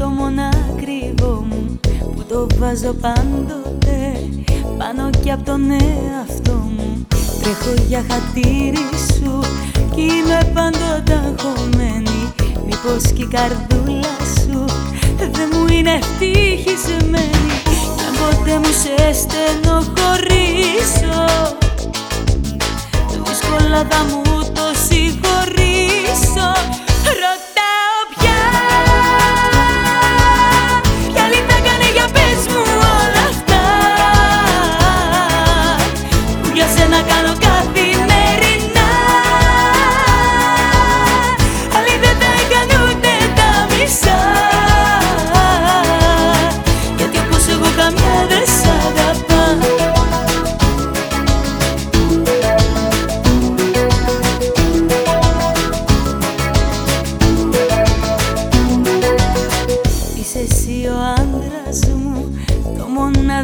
το μονακριβό μου που το βάζω πάντοτε πάνω κι από τον εαυτό μου. Τρέχω για χατήρι σου κι είμαι πάντοτε αγχωμένη. Μήπως κι η καρδούλα σου δεν μου είναι ευτυχισμένη. Κι αν ποτέ μου σε στενοχωρήσω Δύσκολα θα μου το συγχωρήσω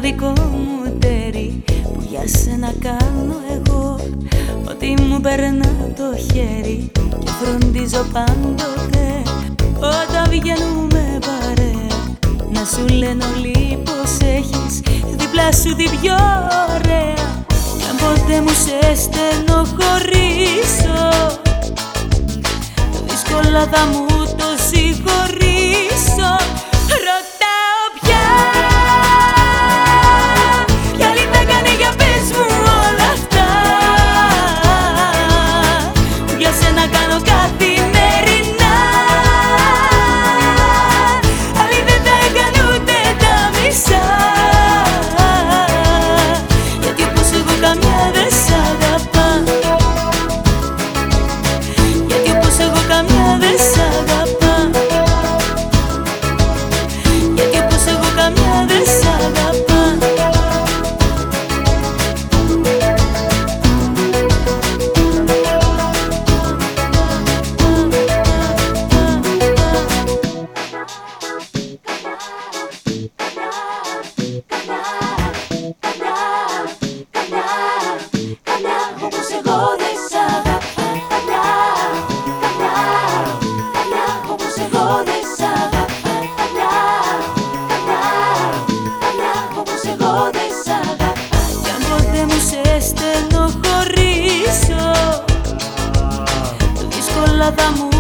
μοναδικό μου τέρι που για σένα κάνω εγώ. Ότι μου περνά το χέρι και φροντίζω πάντοτε. Όταν βγαίνουμε παρέα να σου λένε όλοι πως έχεις δίπλα σου την πιο ωραία. Κι αν ποτέ μου σε στενοχωρήσω δύσκολα θα μου το συγχωρήσω εγώ δεν σ' αγαπάνα Ανά, εγώ δεν σ' αγαπάνα θα μου